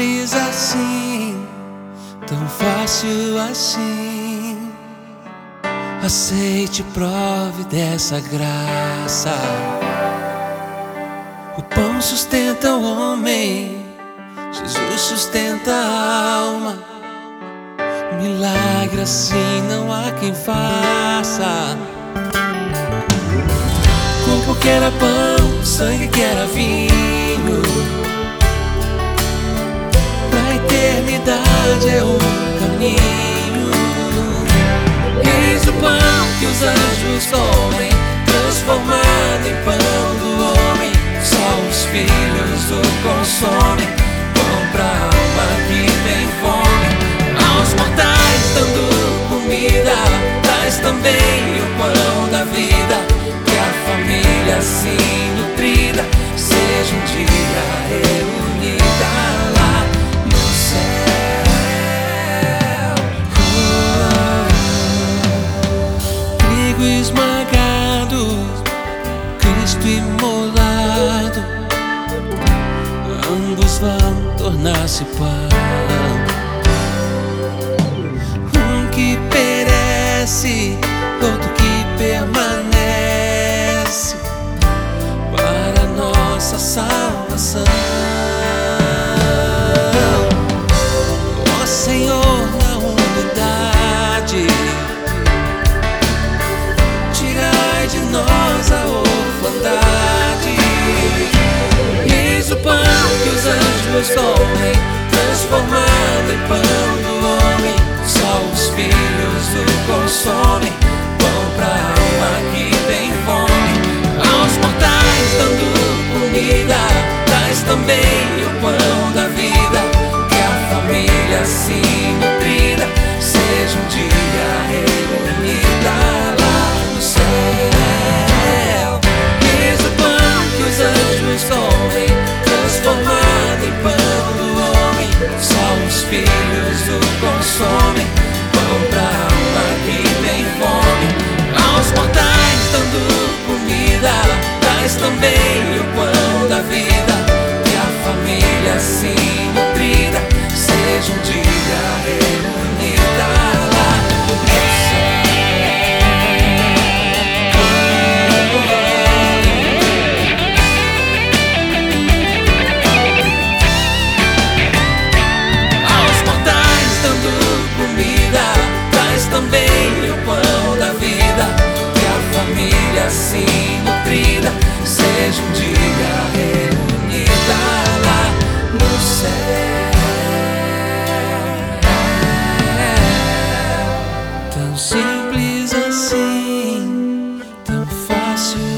assim, tão fácil assim. Aceite, prove dessa graça. O pão sustenta o homem, Jesus sustenta a alma. Milagre assim não há quem faça. Corpo que era pão, sangue que era vinho. Eternidade é o caminho. Eis o pão que os anjos comem, Trigo esmagado, Cristo imolado, ambos vão tornar-se pão. Um que perece, comem, transformado em pão do homem. Só os filhos o consomem, simples assim, tão fácil.